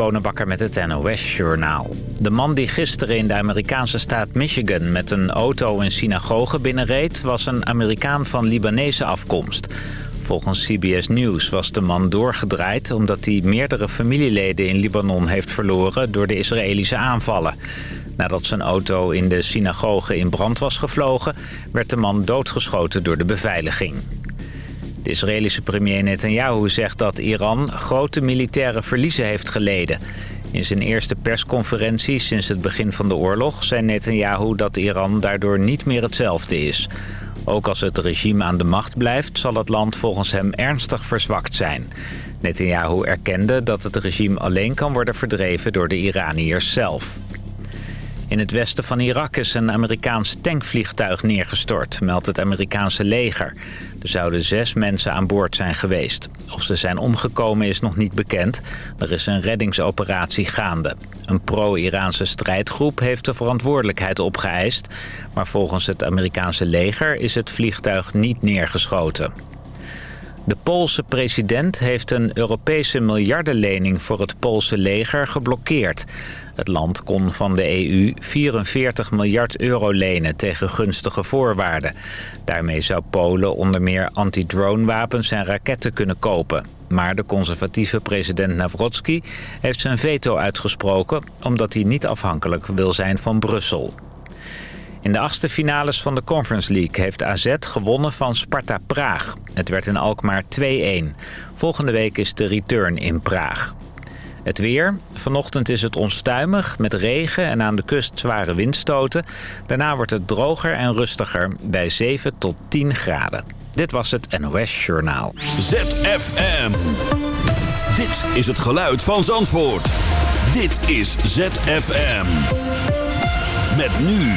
Bonenbakker met het NOS Journaal. De man die gisteren in de Amerikaanse staat Michigan met een auto een synagoge binnenreed... was een Amerikaan van Libanese afkomst. Volgens CBS News was de man doorgedraaid... omdat hij meerdere familieleden in Libanon heeft verloren door de Israëlische aanvallen. Nadat zijn auto in de synagoge in brand was gevlogen... werd de man doodgeschoten door de beveiliging. De Israëlische premier Netanyahu zegt dat Iran grote militaire verliezen heeft geleden. In zijn eerste persconferentie sinds het begin van de oorlog zei Netanyahu dat Iran daardoor niet meer hetzelfde is. Ook als het regime aan de macht blijft zal het land volgens hem ernstig verzwakt zijn. Netanyahu erkende dat het regime alleen kan worden verdreven door de Iraniërs zelf. In het westen van Irak is een Amerikaans tankvliegtuig neergestort, meldt het Amerikaanse leger. Er zouden zes mensen aan boord zijn geweest. Of ze zijn omgekomen is nog niet bekend. Er is een reddingsoperatie gaande. Een pro-Iraanse strijdgroep heeft de verantwoordelijkheid opgeëist. Maar volgens het Amerikaanse leger is het vliegtuig niet neergeschoten. De Poolse president heeft een Europese miljardenlening voor het Poolse leger geblokkeerd. Het land kon van de EU 44 miljard euro lenen tegen gunstige voorwaarden. Daarmee zou Polen onder meer anti-drone-wapens en raketten kunnen kopen. Maar de conservatieve president Nawrotski heeft zijn veto uitgesproken... omdat hij niet afhankelijk wil zijn van Brussel. In de achtste finales van de Conference League heeft AZ gewonnen van Sparta Praag. Het werd in Alkmaar 2-1. Volgende week is de return in Praag. Het weer. Vanochtend is het onstuimig met regen en aan de kust zware windstoten. Daarna wordt het droger en rustiger bij 7 tot 10 graden. Dit was het NOS Journaal. ZFM. Dit is het geluid van Zandvoort. Dit is ZFM. Met nu.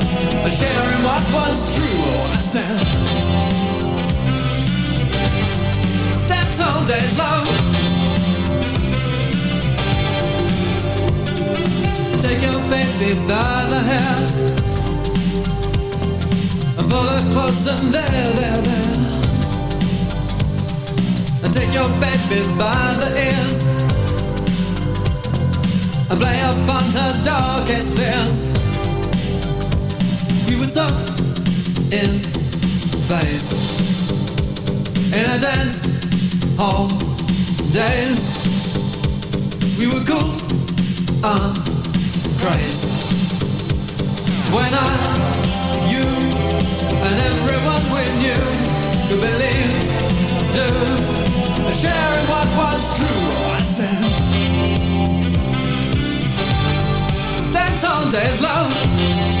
in what was true. Oh, I said, that's all days long. Take your baby by the hair and pull her close and there, there, there and take your baby by the ears and play upon her darkest fears. Were so in phase in a dance hall days. We were cool and crazy when I, you, and everyone we knew could believe, do sharing what was true. I said, Dance all days, love.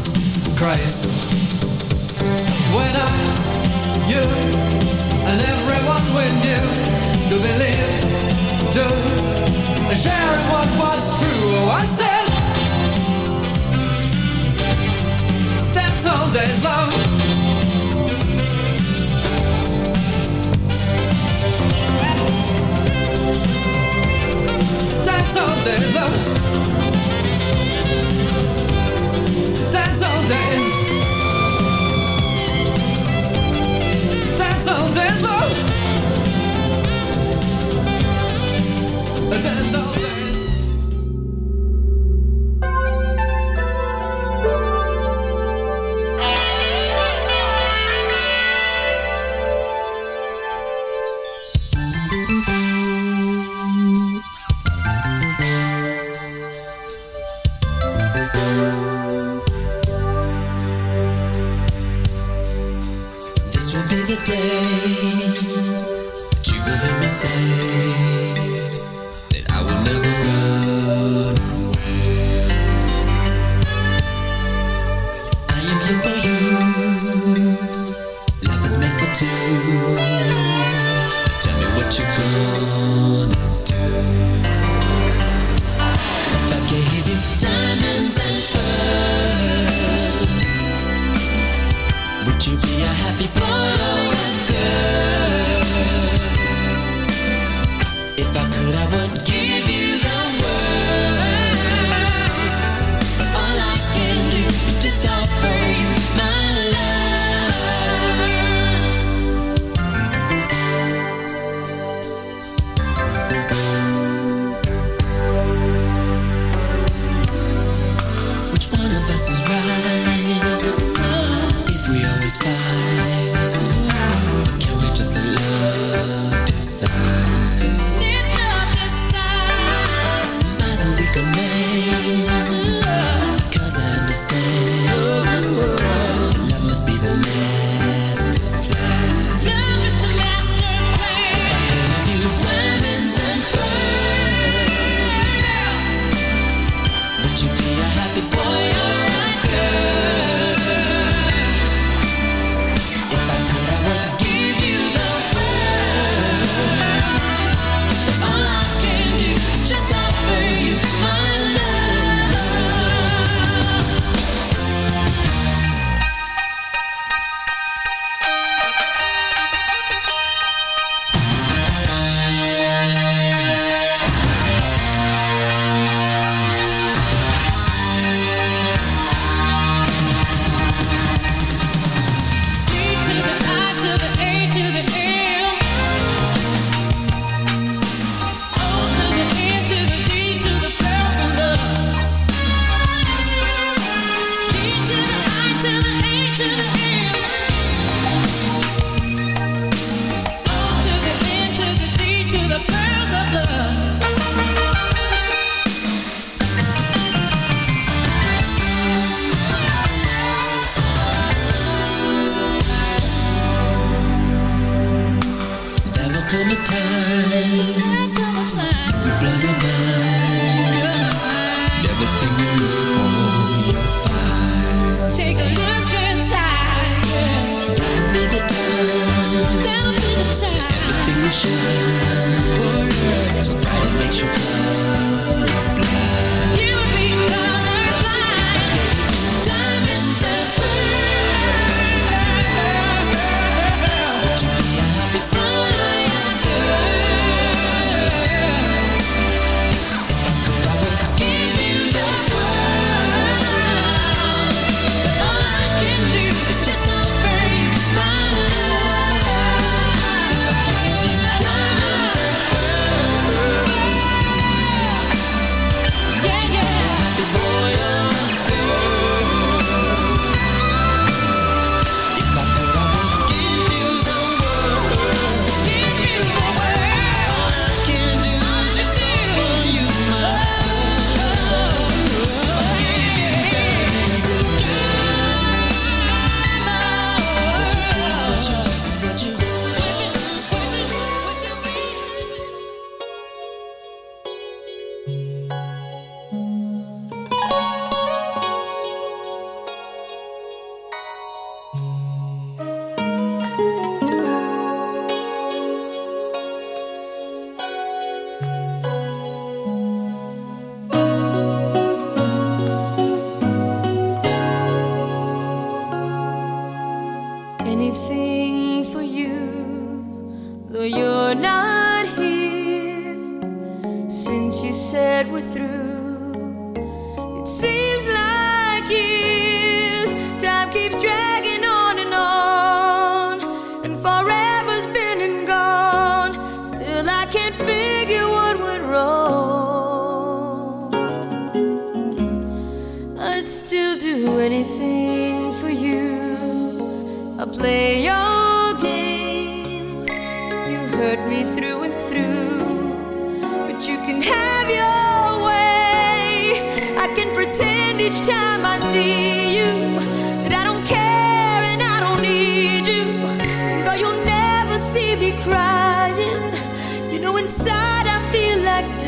Christ. When I, you, and everyone we knew to believe, to share what was true, Oh, I said, that's all day's love. That's all there's love dance all day.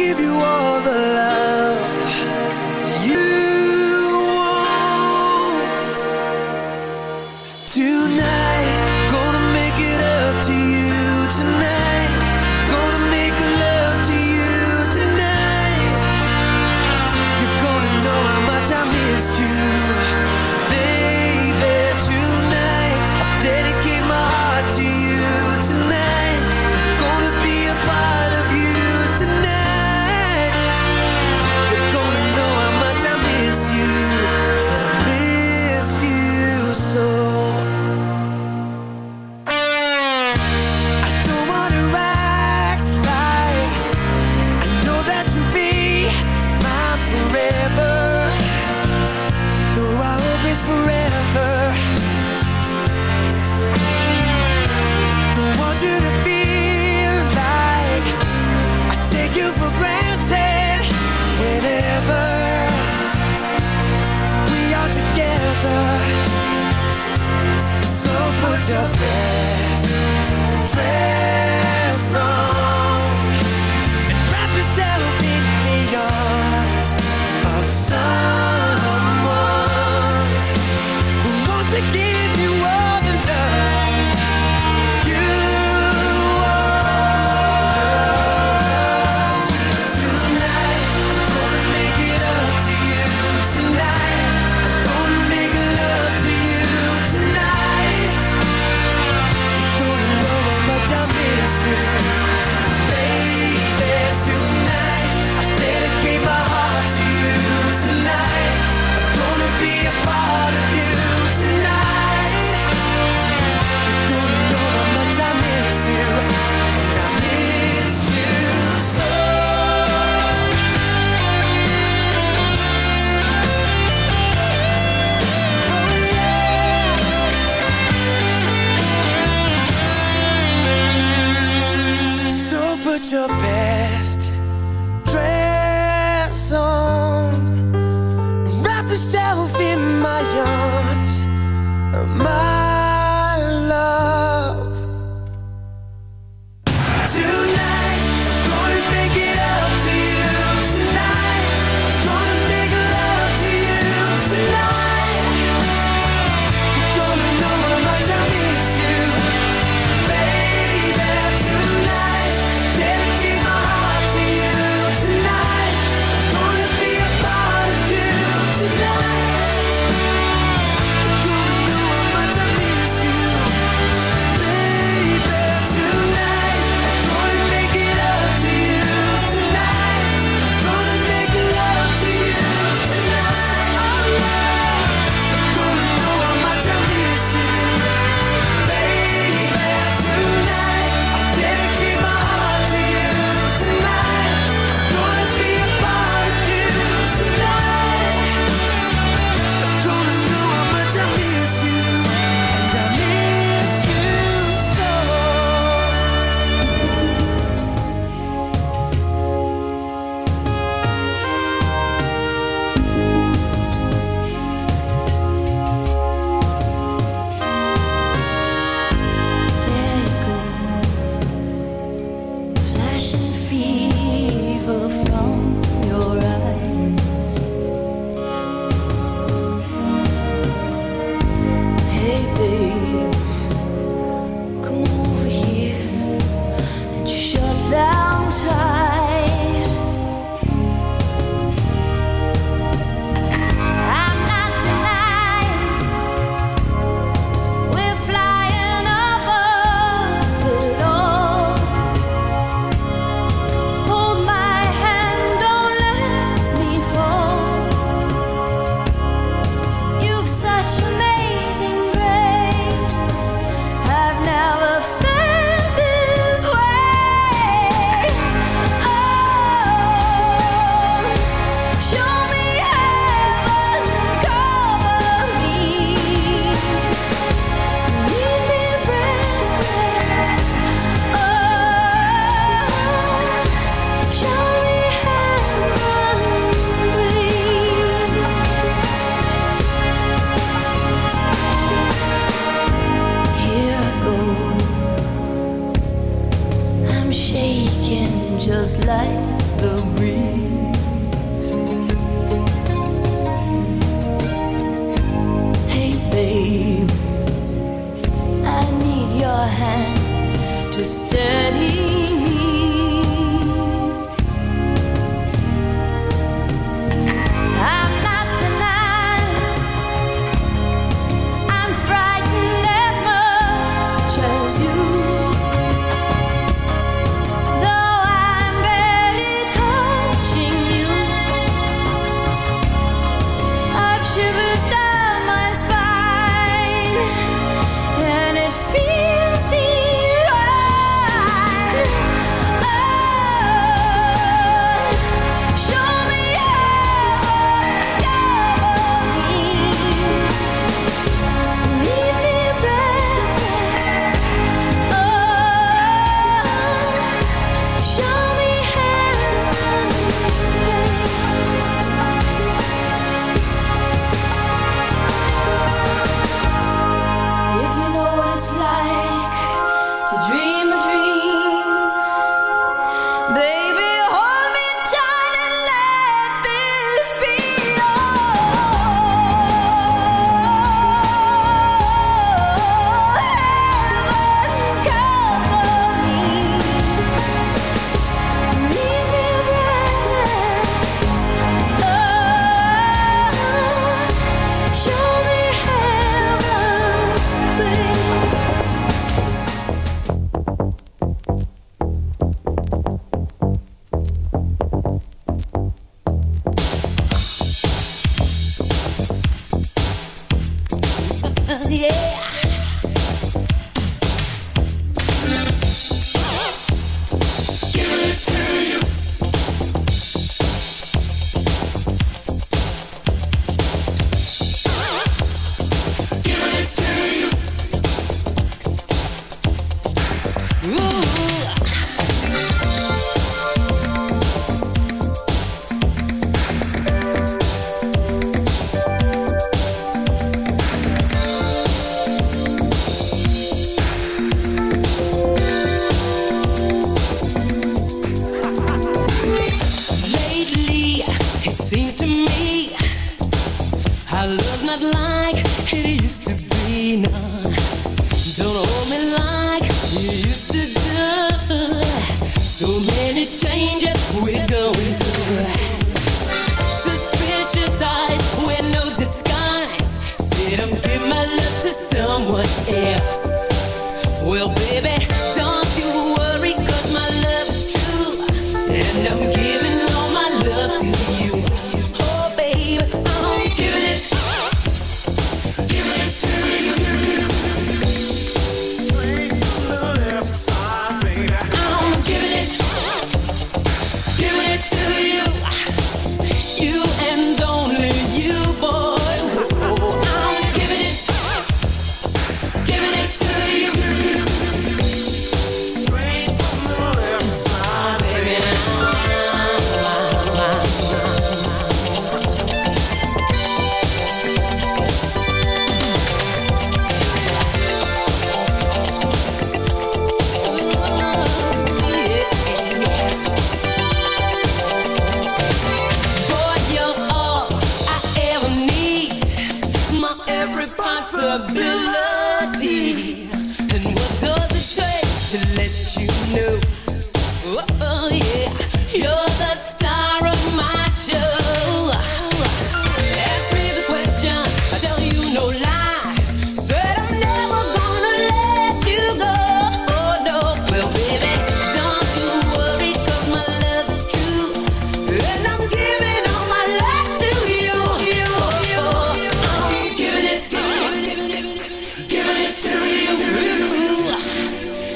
give you all the love.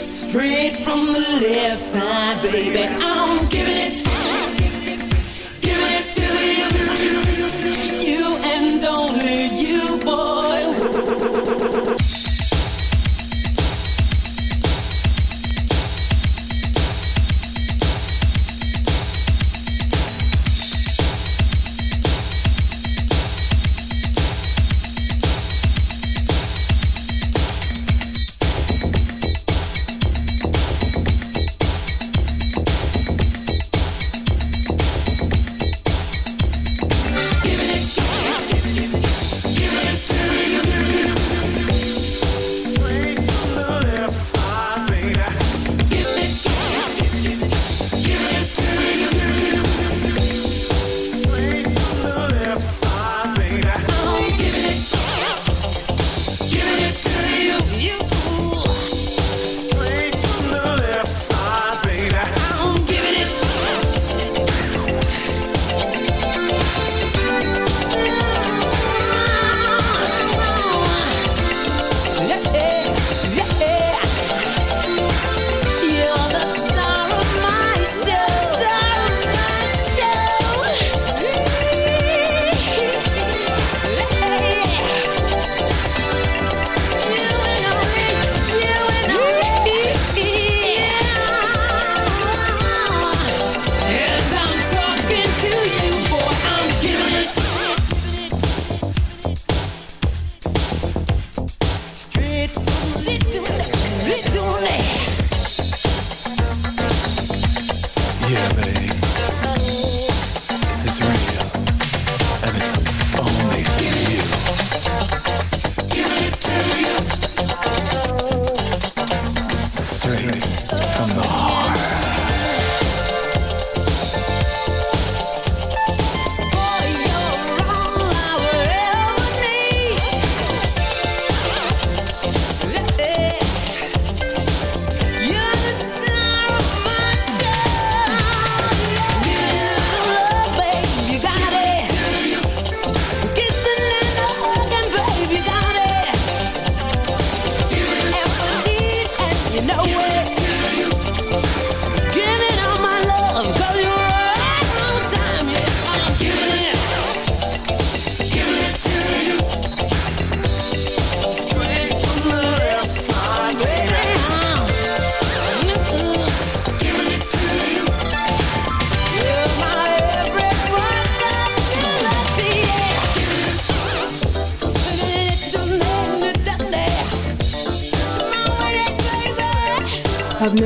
Straight from the left side, baby. I'm giving it.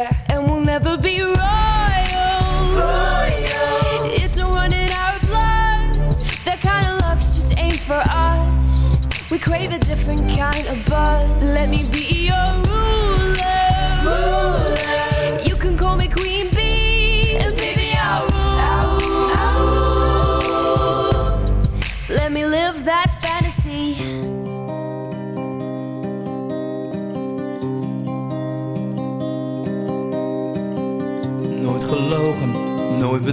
love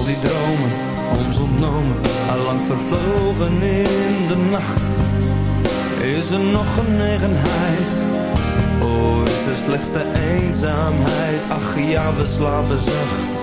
Al die dromen, ons ontnomen, allang vervlogen in de nacht. Is er nog genegenheid? Oh, is er slechts de eenzaamheid? Ach ja, we slapen zacht.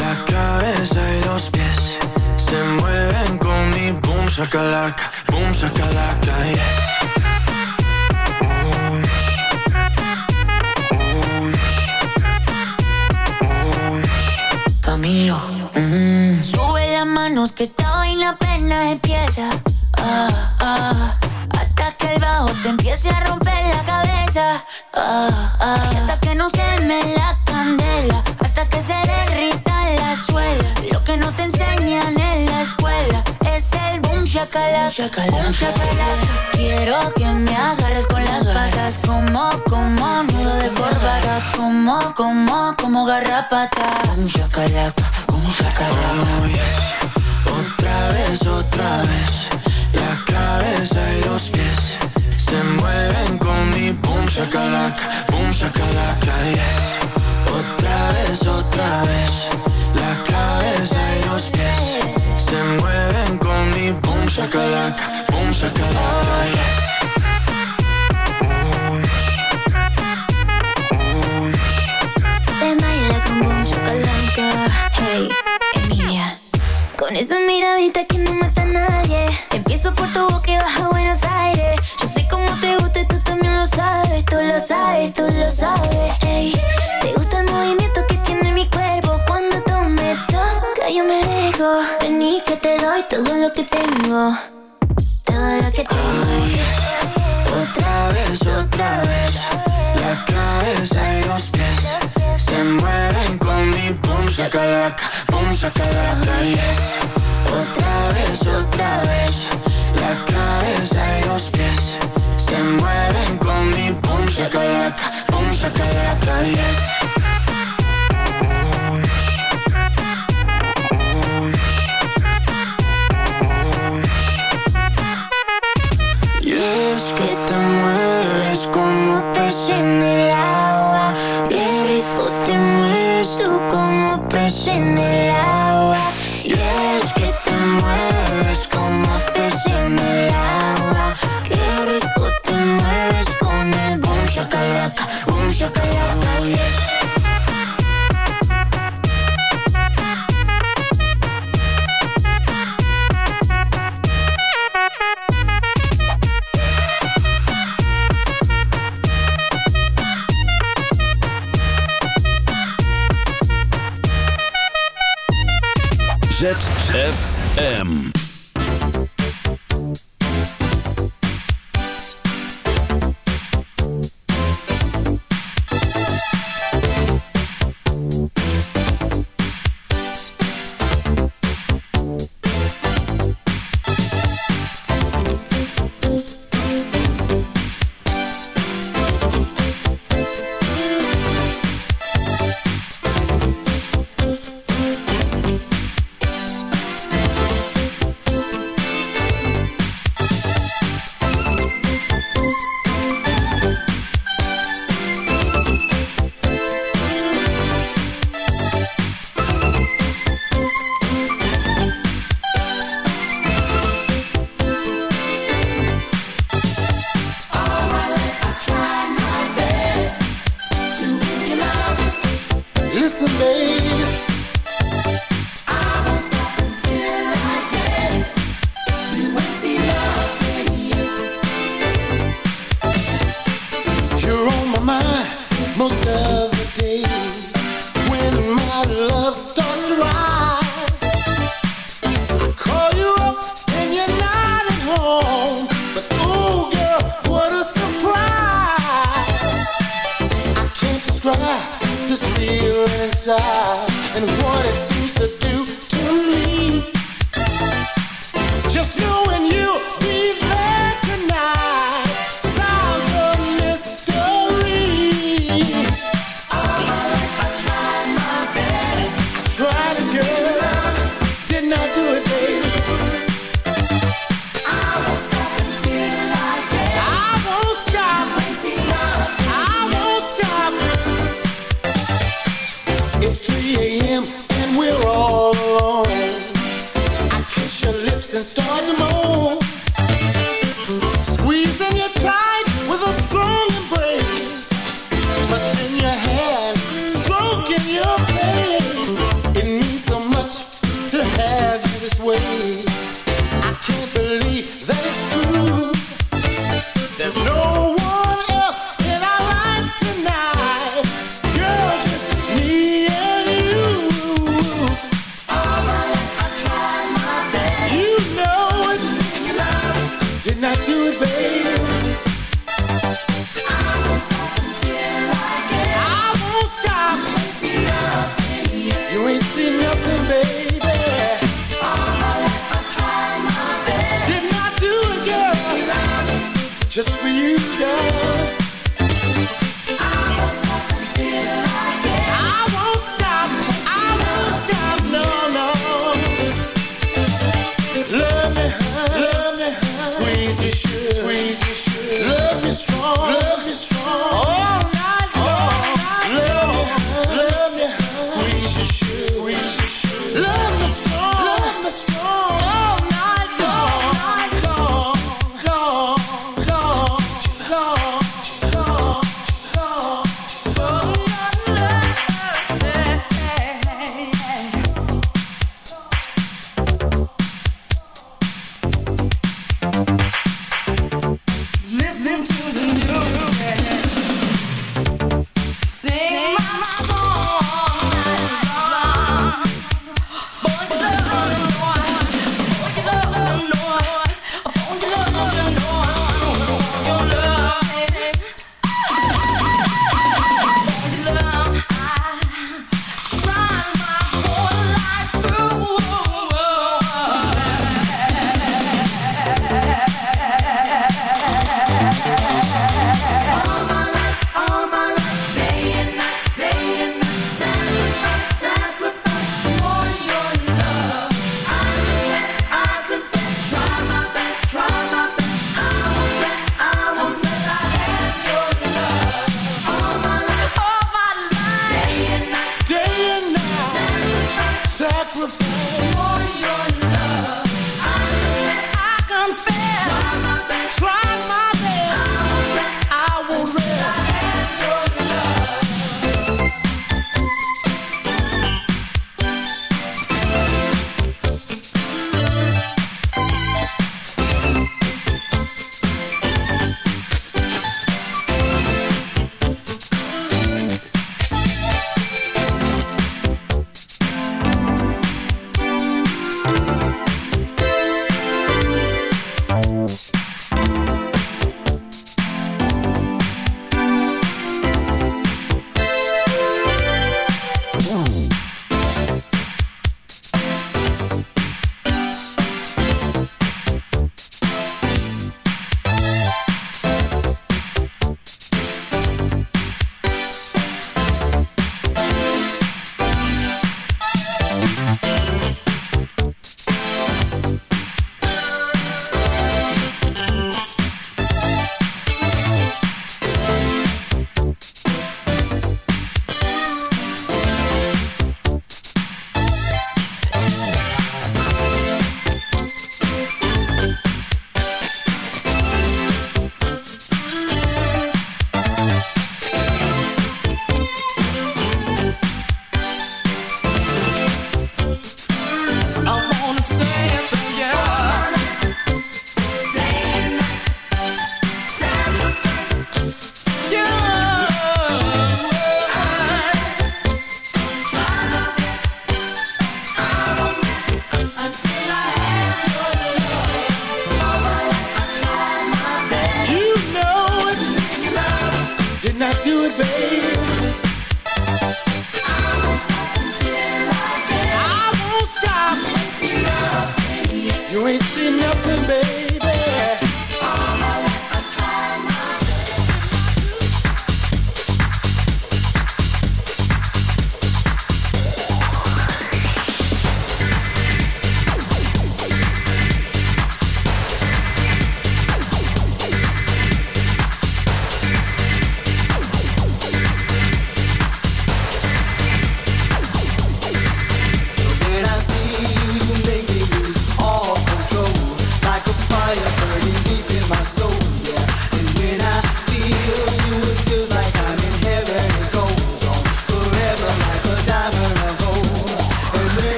La cabeza y los pies Se mueven con mi boom shakalaka Boom shakalaka, yes Oh, yes. Oh, yes. Oh, yes. Camilo. Mm. Sube las manos que esta vaina apenas empieza. Ah, ah, hasta que el bajo te empiece a romper la cabeza. Ah, ah, y hasta que no queme la candela. Hasta que se derrita shakalaka. Boom shakalaka. Quiero que me agarres con las patas. Como, como nudo de corbata. Como, como, como garrapata. Boom shakalaka. Boom shakalaka. Oh, yes. Otra vez, otra vez La cabeza y los pies Se mueven con mi boom shakalaka Boom shakalaka, yes Otra vez, otra vez baila con. Hey, esa miradita que no mata a nadie. Empiezo por tu boca y bajo a Buenos Aires. Yo sé cómo te gusta y tú también lo sabes. Tú lo sabes, tú lo sabes. Ey, te gusta el movimiento que tiene mi cuerpo. Cuando tú me tocas, yo me dejo. Vení que te doy todo lo que tengo. Otra vez, otra vez. La cabeza y los pies Se mueven con mi boom shakalaka Boom shakalaka, yes. Otra vez, otra vez. La cabeza y los pies Se mueven con mi boom shakalaka Boom shakalaka, yes for your